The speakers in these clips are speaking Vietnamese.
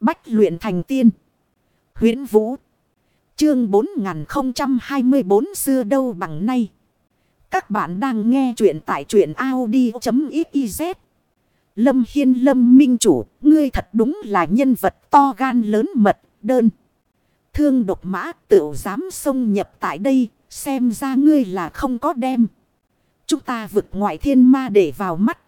Bách luyện thành tiên. huyễn Vũ. Chương 4024 xưa đâu bằng nay. Các bạn đang nghe truyện tại truyện Audi.xyz. Lâm Hiên Lâm Minh Chủ, ngươi thật đúng là nhân vật to gan lớn mật, đơn. Thương độc mã tự dám xông nhập tại đây, xem ra ngươi là không có đem. Chúng ta vực ngoại thiên ma để vào mắt.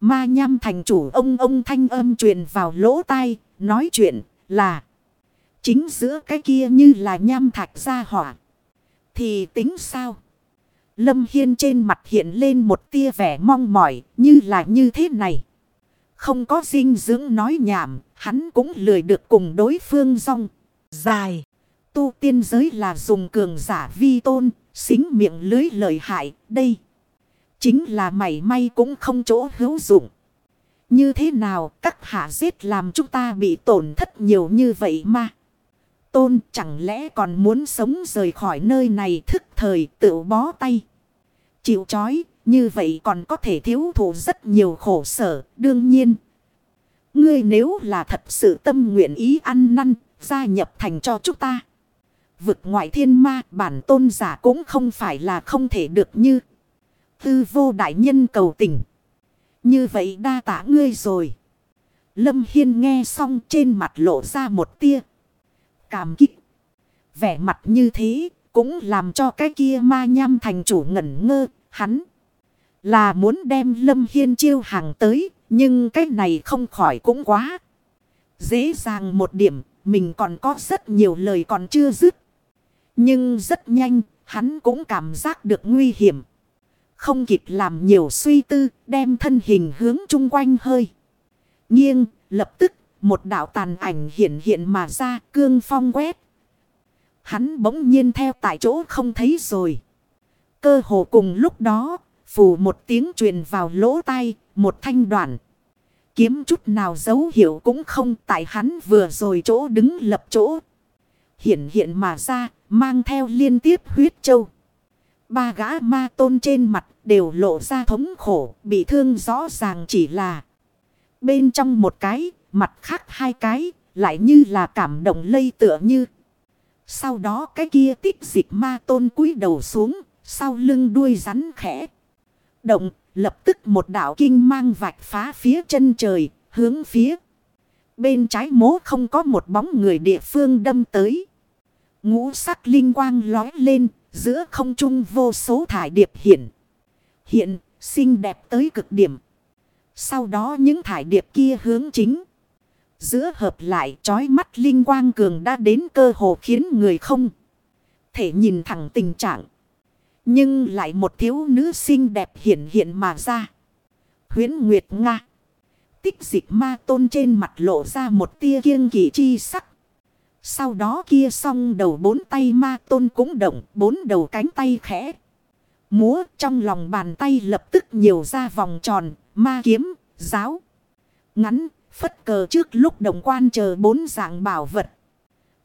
Ma nham thành chủ ông ông thanh âm truyền vào lỗ tai, nói chuyện là chính giữa cái kia như là nham thạch ra hỏa. Thì tính sao? Lâm Hiên trên mặt hiện lên một tia vẻ mong mỏi như là như thế này. Không có dinh dưỡng nói nhảm, hắn cũng lười được cùng đối phương rong. Dài, tu tiên giới là dùng cường giả vi tôn, xính miệng lưới lợi hại, đây. Chính là mảy may cũng không chỗ hữu dụng. Như thế nào, các hạ giết làm chúng ta bị tổn thất nhiều như vậy mà. Tôn chẳng lẽ còn muốn sống rời khỏi nơi này thức thời, tự bó tay. Chịu chói như vậy còn có thể thiếu thụ rất nhiều khổ sở, đương nhiên. Ngươi nếu là thật sự tâm nguyện ý ăn năn, gia nhập thành cho chúng ta. Vực ngoại thiên ma, bản tôn giả cũng không phải là không thể được như. Tư vô đại nhân cầu tình. Như vậy đa tả ngươi rồi. Lâm Hiên nghe xong trên mặt lộ ra một tia. Cảm kích. Vẻ mặt như thế cũng làm cho cái kia ma nham thành chủ ngẩn ngơ. Hắn là muốn đem Lâm Hiên chiêu hàng tới. Nhưng cái này không khỏi cũng quá. Dễ dàng một điểm. Mình còn có rất nhiều lời còn chưa dứt. Nhưng rất nhanh. Hắn cũng cảm giác được nguy hiểm. Không kịp làm nhiều suy tư, đem thân hình hướng chung quanh hơi. Nghiêng, lập tức, một đạo tàn ảnh hiện hiện mà ra, cương phong quét. Hắn bỗng nhiên theo tại chỗ không thấy rồi. Cơ hồ cùng lúc đó, phủ một tiếng truyền vào lỗ tai, một thanh đoạn. Kiếm chút nào dấu hiệu cũng không tại hắn vừa rồi chỗ đứng lập chỗ. Hiện hiện mà ra, mang theo liên tiếp huyết châu. Ba gã ma tôn trên mặt đều lộ ra thống khổ, bị thương rõ ràng chỉ là bên trong một cái, mặt khác hai cái, lại như là cảm động lây tựa như. Sau đó cái kia tích dịch ma tôn cúi đầu xuống, sau lưng đuôi rắn khẽ. Động, lập tức một đạo kinh mang vạch phá phía chân trời, hướng phía. Bên trái mố không có một bóng người địa phương đâm tới. Ngũ sắc linh quang lói lên, Giữa không trung vô số thải điệp hiện. Hiện, xinh đẹp tới cực điểm. Sau đó những thải điệp kia hướng chính. Giữa hợp lại trói mắt linh quang cường đã đến cơ hồ khiến người không thể nhìn thẳng tình trạng. Nhưng lại một thiếu nữ xinh đẹp hiện hiện mà ra. Huyến Nguyệt Nga. Tích dịch ma tôn trên mặt lộ ra một tia kiêng kỵ chi sắc. Sau đó kia song đầu bốn tay ma tôn cũng động, bốn đầu cánh tay khẽ. Múa trong lòng bàn tay lập tức nhiều ra vòng tròn, ma kiếm, giáo. Ngắn, phất cờ trước lúc đồng quan chờ bốn dạng bảo vật.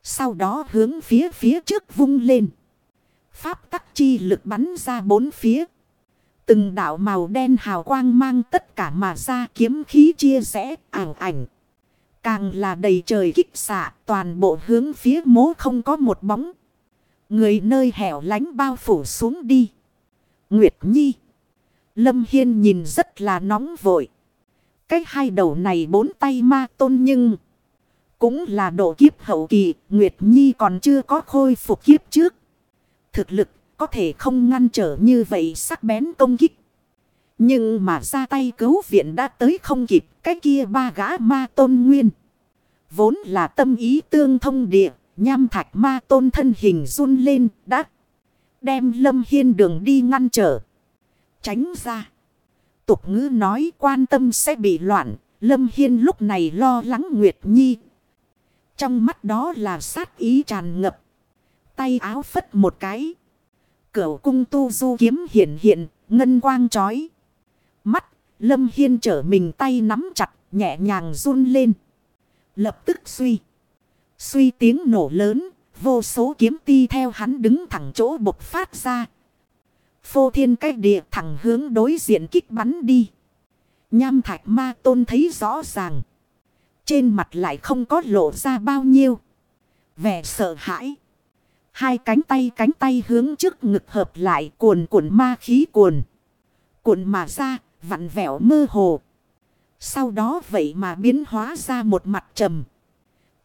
Sau đó hướng phía phía trước vung lên. Pháp tắc chi lực bắn ra bốn phía. Từng đảo màu đen hào quang mang tất cả mà ra kiếm khí chia rẽ ảo ảnh. Càng là đầy trời kích xạ, toàn bộ hướng phía mố không có một bóng. Người nơi hẻo lánh bao phủ xuống đi. Nguyệt Nhi. Lâm Hiên nhìn rất là nóng vội. Cách hai đầu này bốn tay ma tôn nhưng. Cũng là độ kiếp hậu kỳ. Nguyệt Nhi còn chưa có khôi phục kiếp trước. Thực lực có thể không ngăn trở như vậy sắc bén công kích. Nhưng mà ra tay cứu viện đã tới không kịp cái kia ba gã ma tôn nguyên. Vốn là tâm ý tương thông địa, nham thạch ma tôn thân hình run lên đã. Đem lâm hiên đường đi ngăn trở. Tránh ra. Tục ngữ nói quan tâm sẽ bị loạn. Lâm hiên lúc này lo lắng Nguyệt Nhi. Trong mắt đó là sát ý tràn ngập. Tay áo phất một cái. Cửu cung tu du kiếm hiện hiện, ngân quang trói. Lâm Hiên trở mình tay nắm chặt, nhẹ nhàng run lên. Lập tức suy. Suy tiếng nổ lớn, vô số kiếm ti theo hắn đứng thẳng chỗ bộc phát ra. Phô thiên cách địa thẳng hướng đối diện kích bắn đi. Nham thạch ma tôn thấy rõ ràng. Trên mặt lại không có lộ ra bao nhiêu. Vẻ sợ hãi. Hai cánh tay cánh tay hướng trước ngực hợp lại cuồn cuộn ma khí cuồn. Cuộn mà ra, vặn vẹo mơ hồ. Sau đó vậy mà biến hóa ra một mặt trầm.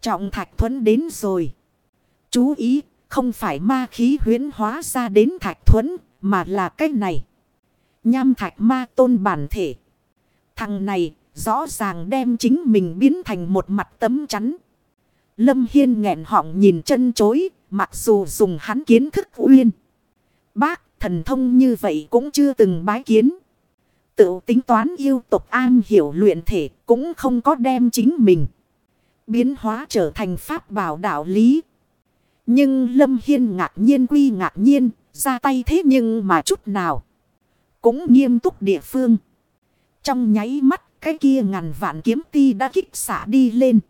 Trọng thạch thuẫn đến rồi. Chú ý, không phải ma khí huyến hóa ra đến thạch thuẫn, mà là cái này. Nham thạch ma tôn bản thể. Thằng này rõ ràng đem chính mình biến thành một mặt tấm chắn. Lâm Hiên nghẹn họng nhìn chân chối, mặc dù dùng hắn kiến thức uyên. Bác, thần thông như vậy cũng chưa từng bái kiến. Tự tính toán yêu tục an hiểu luyện thể cũng không có đem chính mình. Biến hóa trở thành pháp bảo đạo lý. Nhưng Lâm Hiên ngạc nhiên quy ngạc nhiên, ra tay thế nhưng mà chút nào. Cũng nghiêm túc địa phương. Trong nháy mắt, cái kia ngàn vạn kiếm ti đã kích xả đi lên.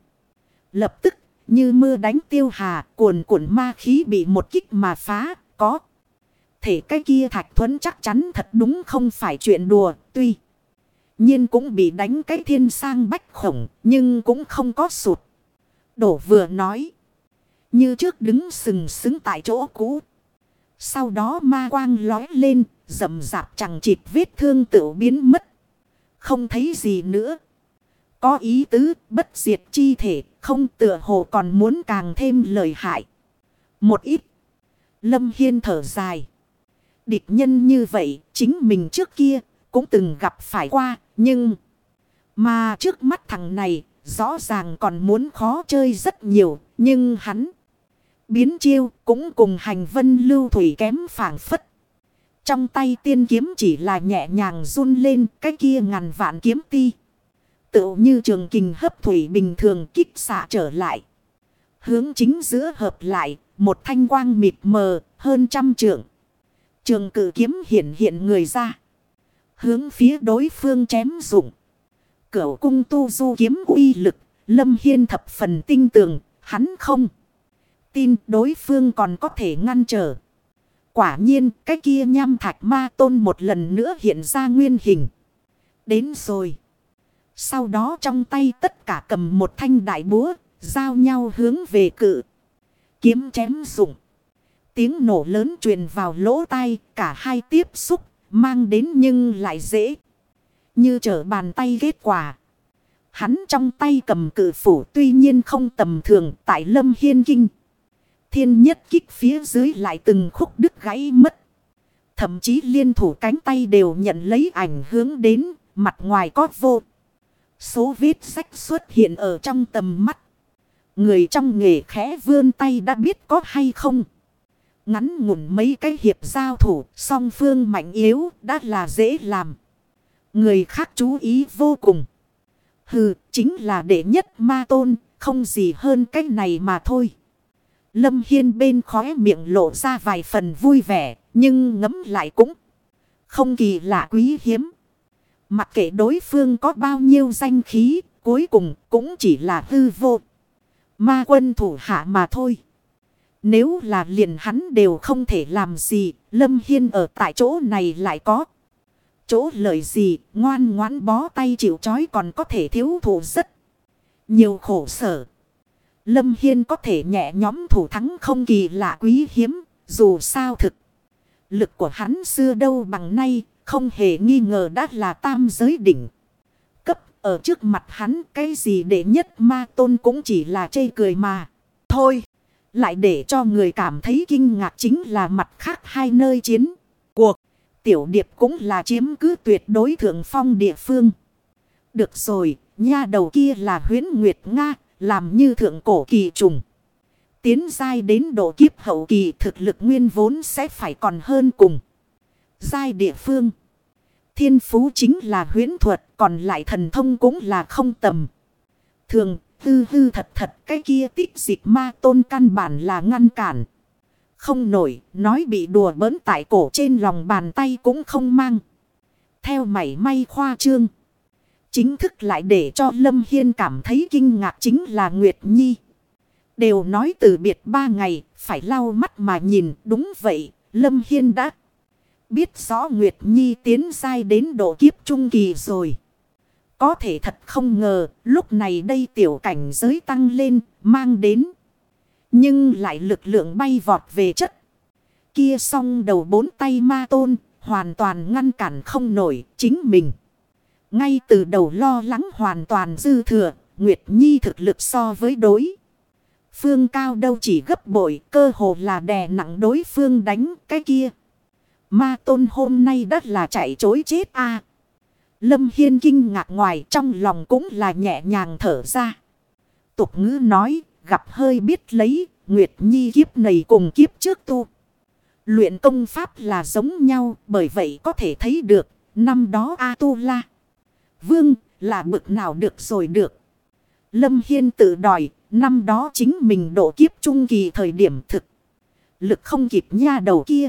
Lập tức, như mưa đánh tiêu hà, cuồn cuộn ma khí bị một kích mà phá, có. Thể cái kia thạch thuẫn chắc chắn thật đúng không phải chuyện đùa, tuy. nhiên cũng bị đánh cái thiên sang bách khổng, nhưng cũng không có sụt. Đổ vừa nói. Như trước đứng sừng sững tại chỗ cũ. Sau đó ma quang lói lên, rầm rạp chẳng chịt vết thương tự biến mất. Không thấy gì nữa. Có ý tứ, bất diệt chi thể, không tựa hồ còn muốn càng thêm lời hại. Một ít. Lâm Hiên thở dài. Địch nhân như vậy, chính mình trước kia, cũng từng gặp phải qua, nhưng... Mà trước mắt thằng này, rõ ràng còn muốn khó chơi rất nhiều, nhưng hắn... Biến chiêu cũng cùng hành vân lưu thủy kém phản phất. Trong tay tiên kiếm chỉ là nhẹ nhàng run lên cái kia ngàn vạn kiếm ti. Tự như trường kình hấp thủy bình thường kích xạ trở lại. Hướng chính giữa hợp lại, một thanh quang mịt mờ, hơn trăm trượng. Trường cử kiếm hiện hiện người ra. Hướng phía đối phương chém dụng. Cửu cung tu du kiếm uy lực, lâm hiên thập phần tinh tường, hắn không. Tin đối phương còn có thể ngăn trở. Quả nhiên cái kia nham thạch ma tôn một lần nữa hiện ra nguyên hình. Đến rồi. Sau đó trong tay tất cả cầm một thanh đại búa, giao nhau hướng về cự. Kiếm chém dụng. Tiếng nổ lớn truyền vào lỗ tai, cả hai tiếp xúc, mang đến nhưng lại dễ. Như trở bàn tay kết quả. Hắn trong tay cầm cự phủ tuy nhiên không tầm thường tại lâm hiên kinh. Thiên nhất kích phía dưới lại từng khúc đứt gãy mất. Thậm chí liên thủ cánh tay đều nhận lấy ảnh hướng đến, mặt ngoài có vô. Số vết sách xuất hiện ở trong tầm mắt. Người trong nghề khẽ vươn tay đã biết có hay không. Ngắn ngủn mấy cái hiệp giao thủ, song phương mạnh yếu đã là dễ làm. Người khác chú ý vô cùng. Hừ, chính là đệ nhất ma tôn, không gì hơn cái này mà thôi. Lâm Hiên bên khóe miệng lộ ra vài phần vui vẻ, nhưng ngấm lại cũng không kỳ lạ quý hiếm. Mặc kệ đối phương có bao nhiêu danh khí, cuối cùng cũng chỉ là hư vô. Ma quân thủ hạ mà thôi. Nếu là liền hắn đều không thể làm gì, Lâm Hiên ở tại chỗ này lại có. Chỗ lợi gì, ngoan ngoãn bó tay chịu chói còn có thể thiếu thủ rất nhiều khổ sở. Lâm Hiên có thể nhẹ nhóm thủ thắng không kỳ lạ quý hiếm, dù sao thực. Lực của hắn xưa đâu bằng nay, không hề nghi ngờ đã là tam giới đỉnh. Cấp ở trước mặt hắn cái gì để nhất ma tôn cũng chỉ là chê cười mà. Thôi, lại để cho người cảm thấy kinh ngạc chính là mặt khác hai nơi chiến. Cuộc, tiểu điệp cũng là chiếm cứ tuyệt đối thượng phong địa phương. Được rồi, nha đầu kia là huyến Nguyệt Nga, làm như thượng cổ kỳ trùng. Tiến dai đến độ kiếp hậu kỳ thực lực nguyên vốn sẽ phải còn hơn cùng. Giai địa phương. Thiên phú chính là huyễn thuật còn lại thần thông cũng là không tầm. Thường hư hư thật thật cái kia tích dịch ma tôn căn bản là ngăn cản. Không nổi nói bị đùa bỡn tại cổ trên lòng bàn tay cũng không mang. Theo mảy may khoa trương. Chính thức lại để cho Lâm Hiên cảm thấy kinh ngạc chính là Nguyệt Nhi. Đều nói từ biệt ba ngày, phải lau mắt mà nhìn, đúng vậy, Lâm Hiên đã biết rõ Nguyệt Nhi tiến sai đến độ kiếp trung kỳ rồi. Có thể thật không ngờ, lúc này đây tiểu cảnh giới tăng lên, mang đến. Nhưng lại lực lượng bay vọt về chất. Kia song đầu bốn tay ma tôn, hoàn toàn ngăn cản không nổi chính mình. Ngay từ đầu lo lắng hoàn toàn dư thừa, Nguyệt Nhi thực lực so với đối. Phương cao đâu chỉ gấp bội, cơ hồ là đè nặng đối phương đánh cái kia. Ma tôn hôm nay đất là chạy chối chết a Lâm Hiên kinh ngạc ngoài trong lòng cũng là nhẹ nhàng thở ra. Tục ngữ nói, gặp hơi biết lấy, Nguyệt Nhi kiếp này cùng kiếp trước tu. Luyện công pháp là giống nhau, bởi vậy có thể thấy được, năm đó A-tu-la. Vương, là bực nào được rồi được. Lâm Hiên tự đòi, năm đó chính mình độ kiếp trung kỳ thời điểm thực. Lực không kịp nha đầu kia.